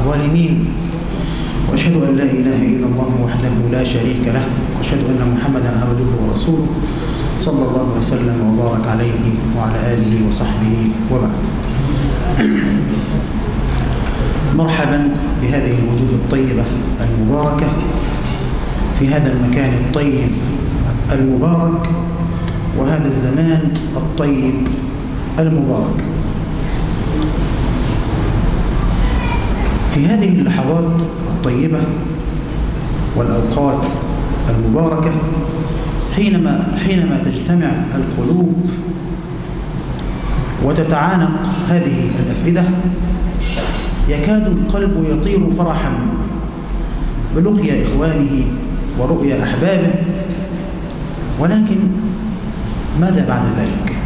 الظالمين. وأشهد أن لا إله إلا الله وحده لا شريك له وأشهد أن محمدا عبده ورسوله صلى الله وسلم وبارك عليه وعلى آله وصحبه وبعد. مرحبا بهذه الوجوه الطيبة المباركة في هذا المكان الطيب المبارك وهذا الزمان الطيب المبارك. في هذه اللحظات الطيبة والأوقات المباركة حينما حينما تجتمع القلوب وتتعانق هذه الأفئدة يكاد القلب يطير فرحا بلقيا إخوانه ورؤيا أحبابه. ولكن ماذا بعد ذلك؟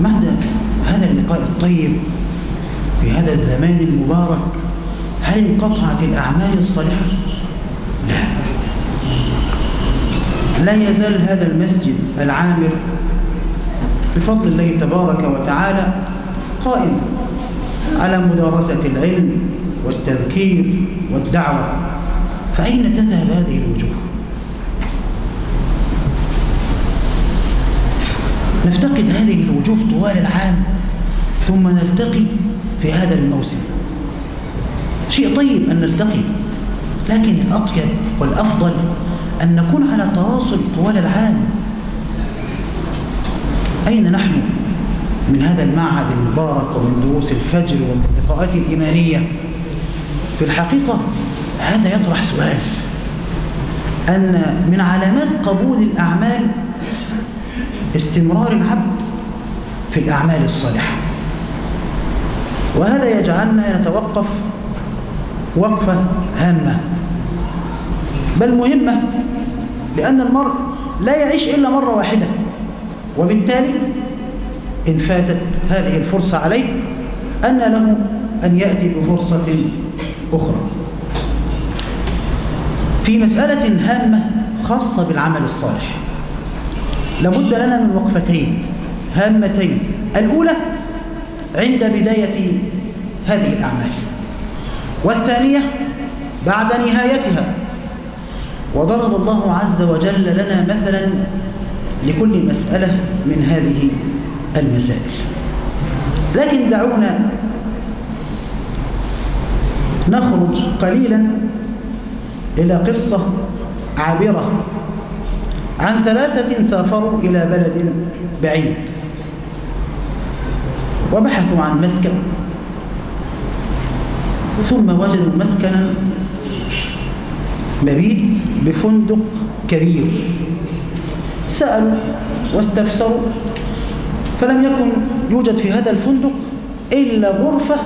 بعد هذا اللقاء الطيب في هذا الزمان المبارك هل انقطعت الأعمال الصالحة؟ لا لا يزال هذا المسجد العامر بفضل الله تبارك وتعالى قائم على مدارسة العلم والتذكير والدعوة فأين تذهب هذه الوجوه؟ نفتقد هذه الوجوه طوال العام ثم نلتقي في هذا الموسم. شيء طيب أن نلتقي لكن الأطيب والأفضل أن نكون على تواصل طوال العام. أين نحن من هذا المعهد المبارك ومن دروس الفجر ومن اللقاءات الإيمانية؟ في الحقيقة هذا يطرح سؤال. أن من علامات قبول الأعمال استمرار العبد في الأعمال الصالحة. وهذا يجعلنا نتوقف وقفة هامة. بل مهمة لأن المرء لا يعيش إلا مرة واحدة وبالتالي إن فاتت هذه الفرصة عليه أن له أن يأتي بفرصة أخرى. في مسألة هامة خاصة بالعمل الصالح لابد لنا من وقفتين هامتين. الأولى عند بداية هذه الأعمال. والثانية بعد نهايتها وضرب الله عز وجل لنا مثلا لكل مسألة من هذه المسائل. لكن دعونا نخرج قليلا إلى قصة عابرة عن ثلاثة سافروا إلى بلد بعيد. وبحثوا عن مسكن. ثم وجدوا مسكنا مبيت بفندق كبير. سألوا واستفسروا فلم يكن يوجد في هذا الفندق إلا غرفة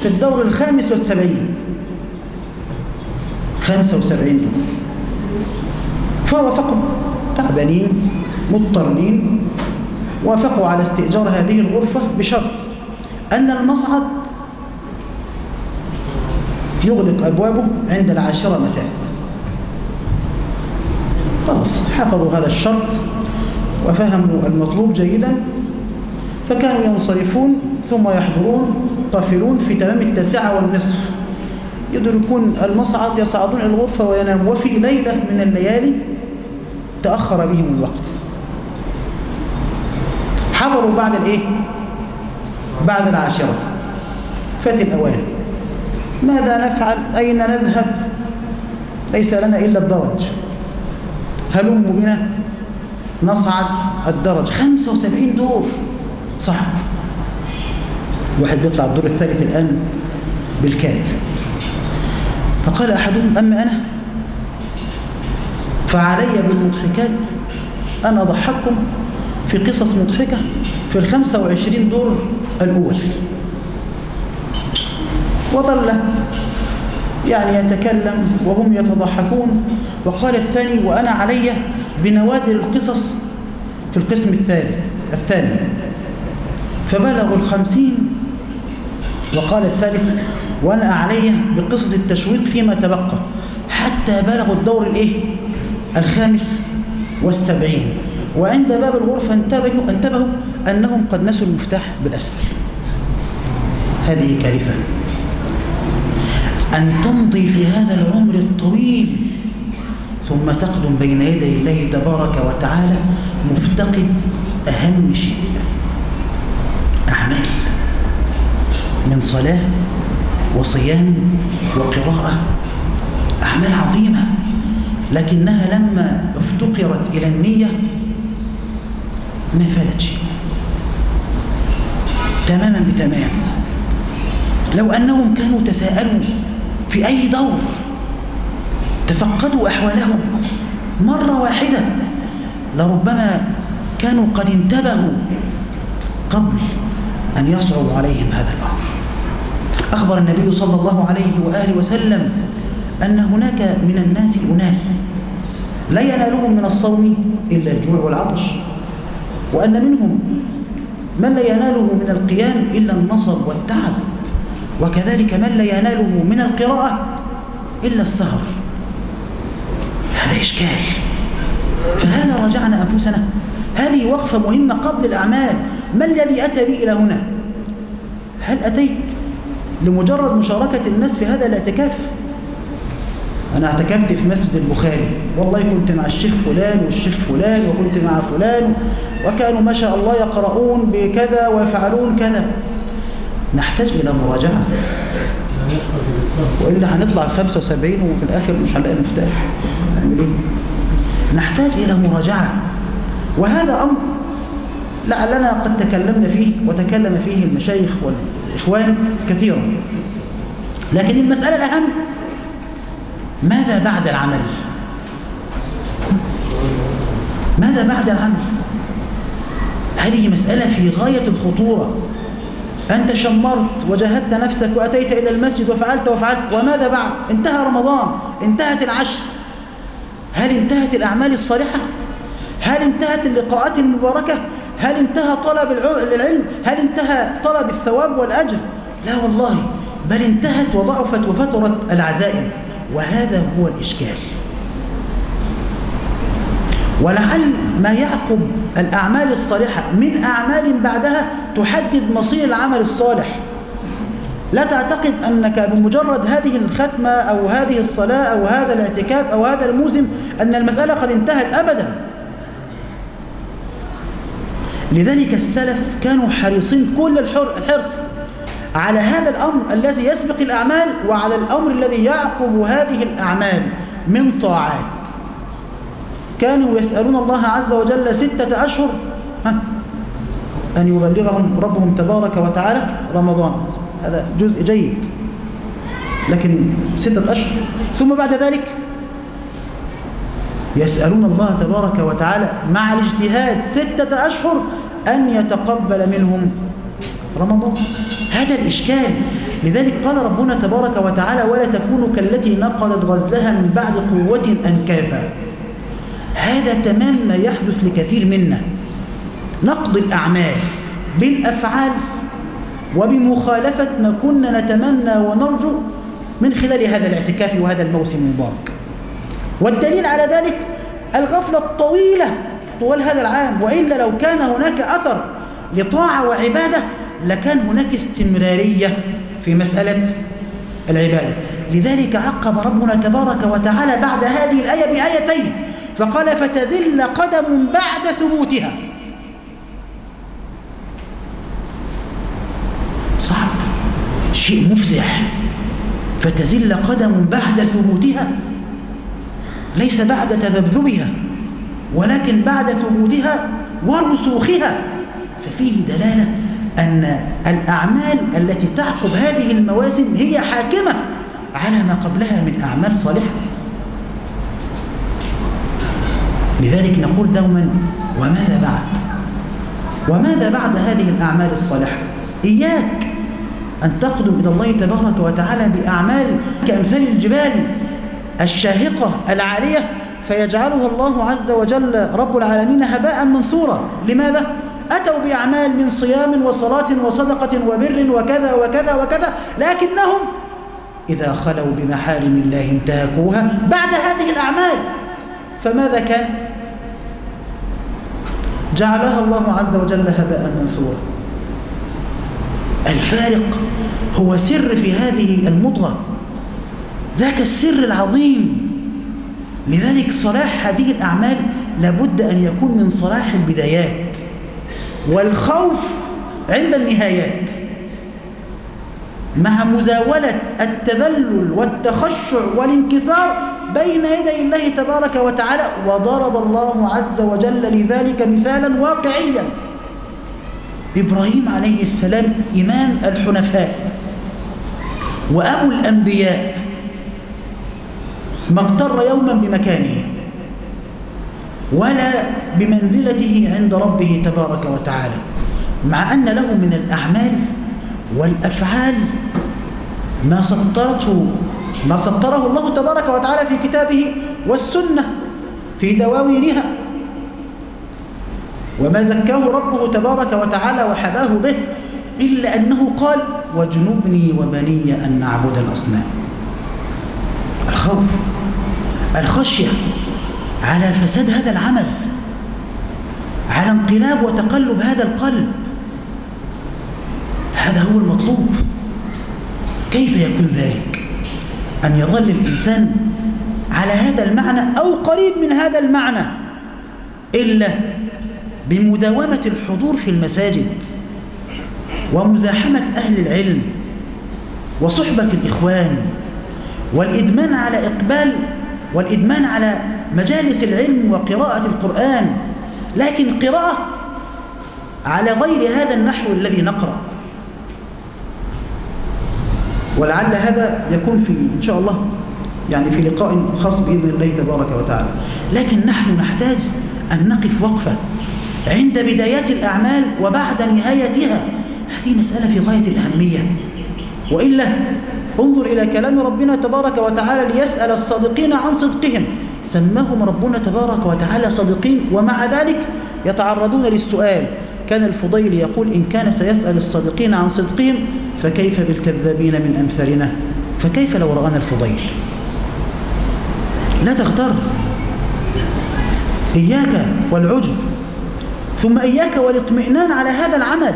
في الدور الخامس والسبعين. خمسة وسبعين فوافقوا تعبانين مضطرين وافقوا على استئجار هذه الغرفة بشرط أن المصعد يغلق أبوابه عند العاشرة مساء. خلاص حفظوا هذا الشرط وفهموا المطلوب جيدا. فكانوا ينصرفون ثم يحضرون قافلون في تمام التاسعة والنصف. يدركون المصعد يصعدون إلى الغرفة ويناموا. وفي ليلة من الليالي تأخر بهم الوقت. حضروا بعد الايه؟ بعد العاشرة. فات الأوان. ماذا نفعل؟ أين نذهب؟ ليس لنا إلا الدرج. هلم بنا؟ نصعد الدرج. 75 دور. صعب واحد بيطلع الدور الثالث الآن بالكاد. فقال أحدهم أما أنا؟ فعلي بالمضحكات أن أضحككم في قصص مضحكة في الخمسة وعشرين دور الأول. وظل يعني يتكلم وهم يتضحكون. وقال الثاني وأنا علي بنوادر القصص في القسم الثالث الثاني. فبلغوا الخمسين. وقال الثالث وأنا علي بقصص التشويق فيما تبقى حتى بلغوا الدور الإيه؟ الخامس والسبعين. وعند باب الغرفة انتبهوا, انتبهوا أنهم قد نسوا المفتاح بالأسفل. هذه كارثة. أن تمضي في هذا العمر الطويل ثم تقدم بين يدي الله تبارك وتعالى مفتقد أهم شيء. أعمال. من صلاة وصيام وقراءة. أعمال عظيمة. لكنها لما افتقرت إلى النية ما فادت شيء تماما بتمام. لو أنهم كانوا تساءلوا في أي دور تفقدوا أحوالهم مرة واحدة لربما كانوا قد انتبهوا قبل أن يصعب عليهم هذا الأمر. أخبر النبي صلى الله عليه وآله وسلم أن هناك من الناس أناس لا ينالهم من الصوم إلا الجوع والعطش. وأن منهم من لا يناله من القيام إلا النصب والتعب وكذلك من لا يناله من القراءة إلا السهر. هذا إشكال. فهذا رجعنا أنفسنا. هذه وقفة مهمة قبل الأعمال. ما الذي أتى بي إلى هنا؟ هل أتيت لمجرد مشاركة الناس في هذا الإعتكاف؟ أنا اعتكفت في مسجد البخاري. والله كنت مع الشيخ فلان والشيخ فلان وكنت مع فلان وكانوا ما شاء الله يقرؤون بكذا ويفعلون كذا. نحتاج إلى مراجعة. وإلا هنطلع 75 وفي الآخر مش هنلاقي المفتاح نعمل إيه؟ نحتاج إلى مراجعة. وهذا أمر لعلنا قد تكلمنا فيه وتكلم فيه المشايخ والإخوان كثيرا. لكن المسألة الأهم ماذا بعد العمل؟ ماذا بعد العمل؟ هذه مسألة في غاية الخطورة. أنت شمرت وجاهدت نفسك وأتيت إلى المسجد وفعلت وفعلت وماذا بعد؟ انتهى رمضان انتهت العشر. هل انتهت الأعمال الصالحة؟ هل انتهت اللقاءات المباركة؟ هل انتهى طلب العلم؟ هل انتهى طلب الثواب والأجر؟ لا والله بل انتهت وضعفت وفترت العزائم. وهذا هو الإشكال. ولعل ما يعقب الأعمال الصالحة من أعمال بعدها تحدد مصير العمل الصالح. لا تعتقد أنك بمجرد هذه الختمة أو هذه الصلاة أو هذا الاعتكاف أو هذا الموسم أن المسألة قد انتهت أبدا. لذلك السلف كانوا حريصين كل الحرص على هذا الأمر الذي يسبق الأعمال وعلى الأمر الذي يعقب هذه الأعمال من طاعات. كانوا يسألون الله عز وجل ستة أشهر أن يبلغهم ربهم تبارك وتعالى رمضان. هذا جزء جيد. لكن ستة أشهر. ثم بعد ذلك يسألون الله تبارك وتعالى مع الاجتهاد ستة أشهر أن يتقبل منهم رمضان. هذا الإشكال. لذلك قال ربنا تبارك وتعالى ولا تكونوا كالتي نقضت غزلها من بعد قوة أنكاثا هذا تمام ما يحدث لكثير منا. نقض الأعمال بالأفعال وبمخالفة ما كنا نتمنى ونرجو من خلال هذا الاعتكاف وهذا الموسم المبارك. والدليل على ذلك الغفلة الطويلة طوال هذا العام وإلا لو كان هناك أثر لطاعة وعبادة لكان هناك استمرارية في مسألة العبادة. لذلك عقب ربنا تبارك وتعالى بعد هذه الآية بآيتين فقال فتزل قدم بعد ثبوتها. صعب شيء مفزع. فتزل قدم بعد ثبوتها. ليس بعد تذبذبها ولكن بعد ثبوتها ورسوخها. ففيه دلالة أن الأعمال التي تعقب هذه المواسم هي حاكمة على ما قبلها من أعمال صالحة. لذلك نقول دوما وماذا بعد؟ وماذا بعد هذه الأعمال الصالحة؟ إياك أن تقدم إلى الله تبارك وتعالى بأعمال كأمثال الجبال الشاهقة العالية فيجعلها الله عز وجل رب العالمين هباء منثورا. لماذا؟ أتوا بأعمال من صيام وصلاة وصدقة وبر وكذا وكذا وكذا لكنهم إذا خلوا بمحارم الله انتهكوها بعد هذه الأعمال. فماذا كان؟ جعلها الله عز وجل هباء منثورا. الفارق هو سر في هذه المضغة. ذاك السر العظيم. لذلك صلاح هذه الأعمال لابد أن يكون من صلاح البدايات. والخوف عند النهايات. مع مزاولة التذلل والتخشع والانكسار بين يدي الله تبارك وتعالى وضرب الله عز وجل لذلك مثالا واقعيا. إبراهيم عليه السلام إمام الحنفاء وأبو الأنبياء ما اغتر يوما بمكانه. ولا بمنزلته عند ربه تبارك وتعالى مع أن له من الأعمال والأفعال ما سطرته ما سطره الله تبارك وتعالى في كتابه والسنة في دواوينها. وما زكاه ربه تبارك وتعالى وحباه به إلا أنه قال واجنبني وبني أن نعبد الأصنام. الخوف الخشية على فساد هذا العمل على انقلاب وتقلب هذا القلب. هذا هو المطلوب. كيف يكون ذلك؟ أن يظل الإنسان على هذا المعنى أو قريب من هذا المعنى إلا بمداومة الحضور في المساجد ومزاحمة أهل العلم وصحبة الإخوان والإدمان على إقبال والإدمان على مجالس العلم وقراءة القرآن لكن قراءة على غير هذا النحو الذي نقرأ. ولعل هذا يكون في إن شاء الله يعني في لقاء خاص بإذن الله تبارك وتعالى. لكن نحن نحتاج أن نقف وقفة عند بدايات الأعمال وبعد نهايتها. هذه مسألة في غاية الأهمية. وإلا انظر إلى كلام ربنا تبارك وتعالى ليسأل الصادقين عن صدقهم. سماهم ربنا تبارك وتعالى صادقين ومع ذلك يتعرضون للسؤال كان الفضيل يقول إن كان سيسأل الصادقين عن صدقهم فكيف بالكذابين من أمثالنا؟ فكيف لو رآنا الفضيل؟ لا تغتر إياك والعجب. ثم إياك والاطمئنان على هذا العمل.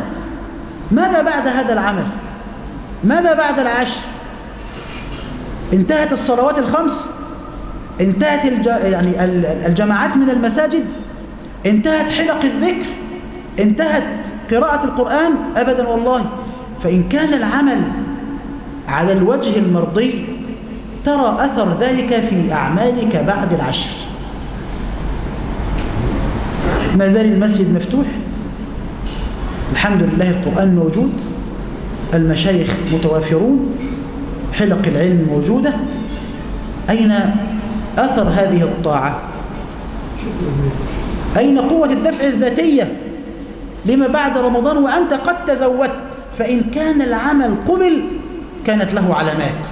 ماذا بعد هذا العمل؟ ماذا بعد العشر؟ انتهت الصلوات الخمس؟ انتهت الج... يعني الجماعات من المساجد انتهت حلق الذكر انتهت قراءة القرآن أبدا والله. فإن كان العمل على الوجه المرضي ترى أثر ذلك في أعمالك بعد العشر. ما زال المسجد مفتوح. الحمد لله القرآن موجود المشايخ متوافرون حلق العلم موجودة. أين أثر هذه الطاعة؟ أين قوة الدفع الذاتية لما بعد رمضان وأنت قد تزودت؟ فإن كان العمل قبل كانت له علامات.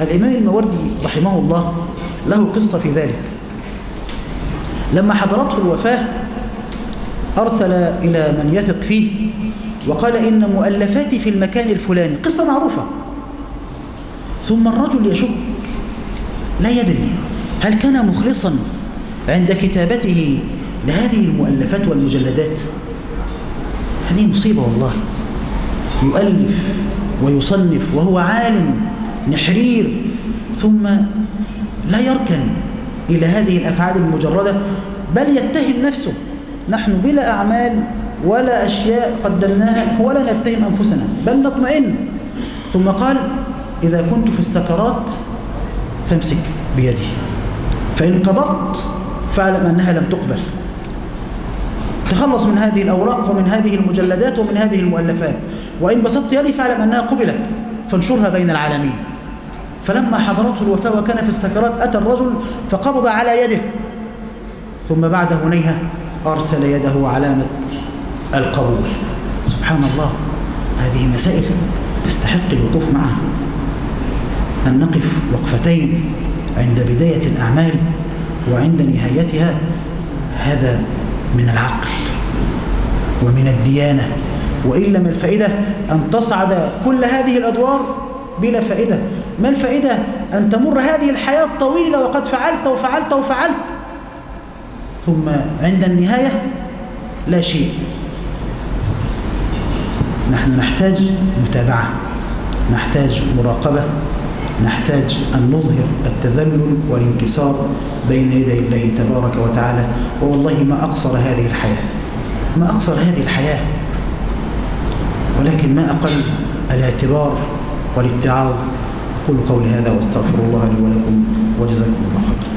الإمام الموردي رحمه الله له قصة في ذلك. لما حضرته الوفاة أرسل إلى من يثق فيه وقال إن مؤلفاتي في المكان الفلاني. قصة معروفة. ثم الرجل يشك لا يدري. هل كان مخلصا عند كتابته لهذه المؤلفات والمجلدات؟ هذه مصيبة والله؟ يؤلف ويصنف وهو عالم نحرير ثم لا يركن إلى هذه الأفعال المجردة بل يتهم نفسه. نحن بلا أعمال ولا أشياء قدمناها ولا نتهم أنفسنا بل نطمئن. ثم قال إذا كنت في السكرات فامسك بيدي فإن قبضت فاعلم أنها لم تقبل. تخلص من هذه الأوراق ومن هذه المجلدات ومن هذه المؤلفات. وإن بسطت يدي فاعلم أنها قبلت. فانشرها بين العالمين. فلما حضرته الوفاة وكان في السكرات أتى الرجل فقبض على يده. ثم بعد هنيها أرسل يده علامة القبول. سبحان الله. هذه مسائل تستحق الوقوف معها. أن نقف وقفتين. عند بداية الأعمال وعند نهايتها هذا من العقل ومن الديانة. وإلا ما الفائدة أن تصعد كل هذه الأدوار بلا فائدة. ما الفائدة؟ أن تمر هذه الحياة الطويلة وقد فعلت وفعلت وفعلت ثم عند النهاية لا شيء. نحن نحتاج متابعة نحتاج مراقبة نحتاج أن نظهر التذلل والانكسار بين يدي الله تبارك وتعالى. ووالله ما أقصر هذه الحياة. ما أقصر هذه الحياة. ولكن ما أقل الاعتبار والاتعاظ. أقول قولي هذا واستغفر الله لي ولكم وجزاكم الله خيرا.